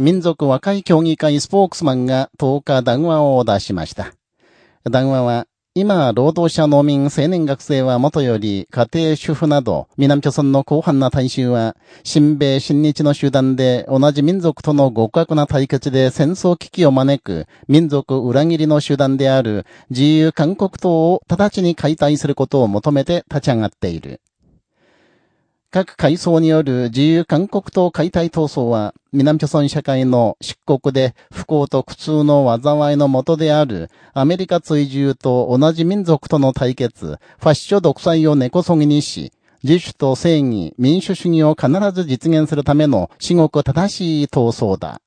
民族和解協議会スポークスマンが10日談話を出しました。談話は、今、労働者農民青年学生はもとより家庭主婦など、南朝村の広範な大衆は、新米新日の集団で同じ民族との極悪な対決で戦争危機を招く民族裏切りの集団である自由韓国党を直ちに解体することを求めて立ち上がっている。各階層による自由韓国党解体闘争は、南朝鮮社会の漆黒で不幸と苦痛の災いのもとである、アメリカ追従と同じ民族との対決、ファッショ独裁を根こそぎにし、自主と正義、民主主義を必ず実現するための至極正しい闘争だ。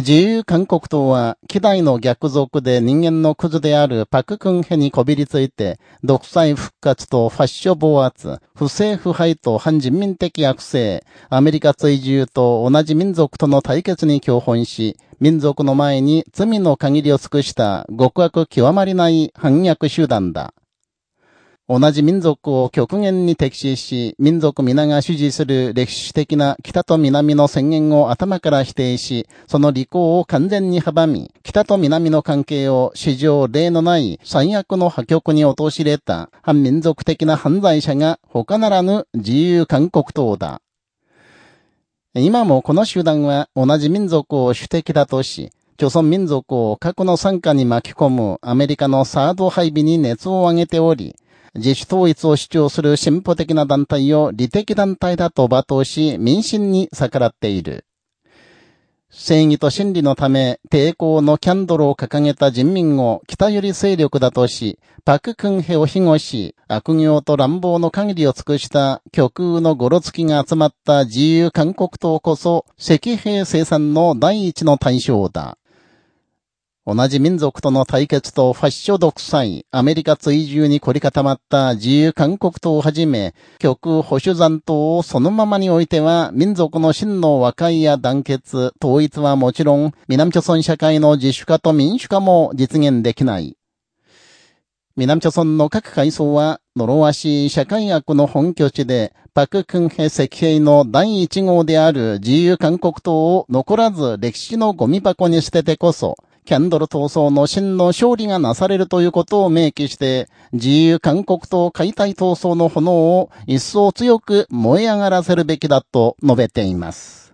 自由韓国党は、希代の逆賊で人間のクズであるパククンヘにこびりついて、独裁復活とファッション暴圧、不正腐敗と反人民的悪性、アメリカ追従と同じ民族との対決に共本し、民族の前に罪の限りを尽くした極悪極まりない反逆集団だ。同じ民族を極限に敵視し、民族皆が支持する歴史的な北と南の宣言を頭から否定し、その履行を完全に阻み、北と南の関係を史上例のない最悪の破局に陥れた反民族的な犯罪者が他ならぬ自由韓国党だ。今もこの集団は同じ民族を主敵だとし、朝鮮民族を核の参加に巻き込むアメリカのサード配備に熱を上げており、自主統一を主張する進歩的な団体を利的団体だと罵倒し、民心に逆らっている。正義と真理のため抵抗のキャンドルを掲げた人民を北寄り勢力だとし、パククンヘを庇護し、悪行と乱暴の限りを尽くした極右のゴロつきが集まった自由韓国党こそ、赤兵生産の第一の対象だ。同じ民族との対決とファッション独裁、アメリカ追従に凝り固まった自由韓国党をはじめ、極保守残党をそのままにおいては、民族の真の和解や団結、統一はもちろん、南朝鮮社会の自主化と民主化も実現できない。南朝鮮の各階層は、呪わしい社会学の本拠地で、パククンヘ石兵の第一号である自由韓国党を残らず歴史のゴミ箱に捨ててこそ、キャンドル闘争の真の勝利がなされるということを明記して、自由韓国党解体闘争の炎を一層強く燃え上がらせるべきだと述べています。